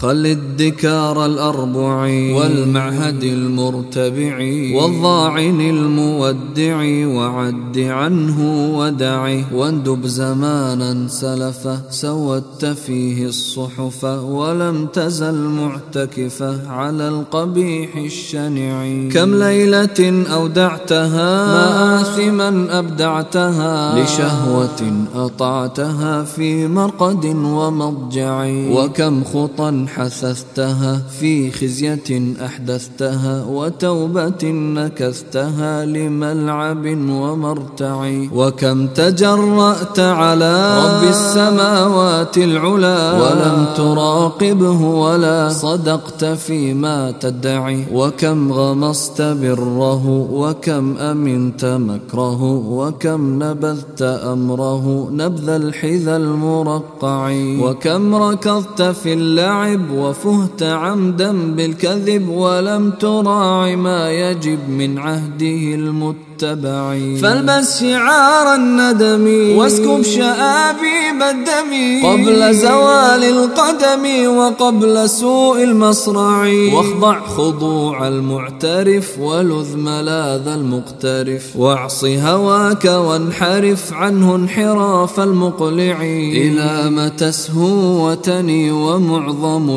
خل الدكار الأربع والمعهد المرتبع والضاعن المودع وعد عنه ودع واندب زمانا سلفه سودت فيه الصحف ولم تزل معتكفة على القبيح الشنع كم ليلة أودعتها مآثما أبدعتها لشهوة أطعتها في مرقد ومضجع وكم خطا حثثتها في خزية أحدثتها وتوبة نكثتها لملعب ومرتع. وكم تجرأت على رب السماوات العلا ولم تراقبه ولا صدقت فيما تدعي. وكم غمصت بره وكم أمنت مكره وكم نبذت أمره نبذ الحذا المرقع. وكم ركضت في اللعب الكذب وفهت عمدا بالكذب ولم تراع ما يجب من عهده المتبعين. فالبس شعار الندم واسكب شآبيب الدم قبل زوال القدم وقبل سوء المصرع. واخضع خضوع المعترف ولذ ملاذ المقترف. واعص هواك وانحرف عنه انحراف المقلع. إلى تسهو وتني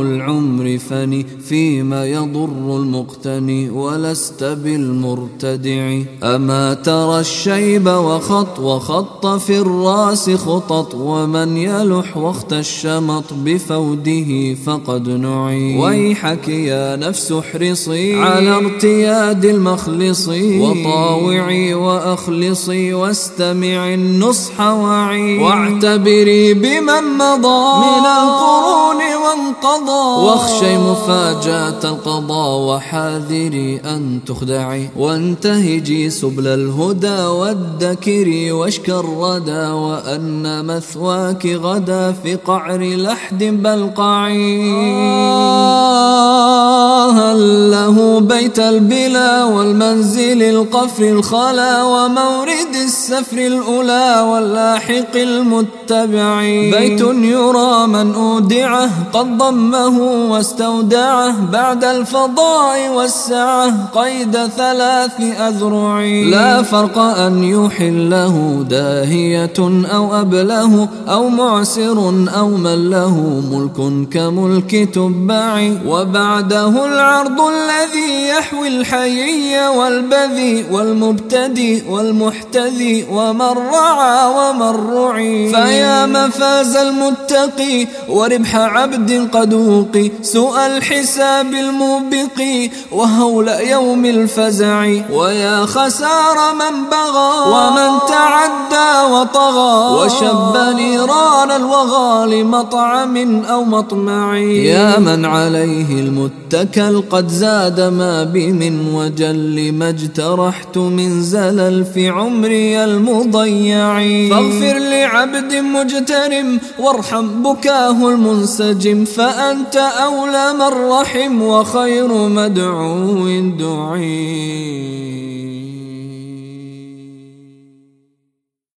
العمر فني فيما يضر المقتني ولست بالمرتدع. أما ما ترى الشيب وخط وخط في الرأس خطط ومن يلح وقت الشمط بفوده فقد نعي. ويحك يا نفس احرصي على ارتياد المخلص. وطاوعي وأخلصي واستمعي النصح وعي. واعتبري بمن مضى من القرون وانقضى واخشي مفاجأة القضاء وحاذري أن تخدعي. وانتهجي سبل الهدى والذكر واشك الردى وأن مثواك غدا في قعر لحد بلقعي. هل له بيت البلا والمنزل القفر الخلا ومورد السفر الأولى واللاحق المتبع بيت يرى من أودعه قد ضمه واستودعه بعد الفضاء والسعة قيد ثلاث أذرع لا فرق أن يحله داهية أو أبله أو معسر أو من له ملك كملك تبع. وبعده العرض الذي يحوي الحيي والبذي والمبتدي والمحتذي ومن رعى ومن رعي. فيا مفاز المتقي وربح عبد قد وقي. سوء الحساب الموبق وهول يوم الفزع. ويا خسار من بغى ومن تعدى وطغى. وشب نيران الوغى لمطعم أو مطمع. يا من عليه المتكل قد زاد ما بي من وجل ما اجترحت من زلل في عمري المضيع. فاغفر لعبد مجترم وارحم بكاه المنسجم فأنت أولى من رحم وخير مدعو دعي